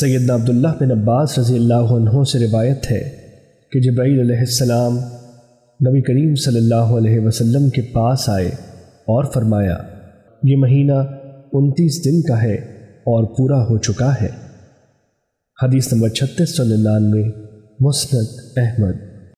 سیدنا عبداللہ بن عباس رضی اللہ عنہ سے روایت ہے کہ جبرائیل علیہ السلام نبی کریم صلی اللہ علیہ وسلم کے پاس آئے اور فرمایا، یہ مہینہ انتیس دن کا ہے اور پورا ہو چکا ہے۔ حدیث نمبر چھتیس سو ننانوے، مسند احمد۔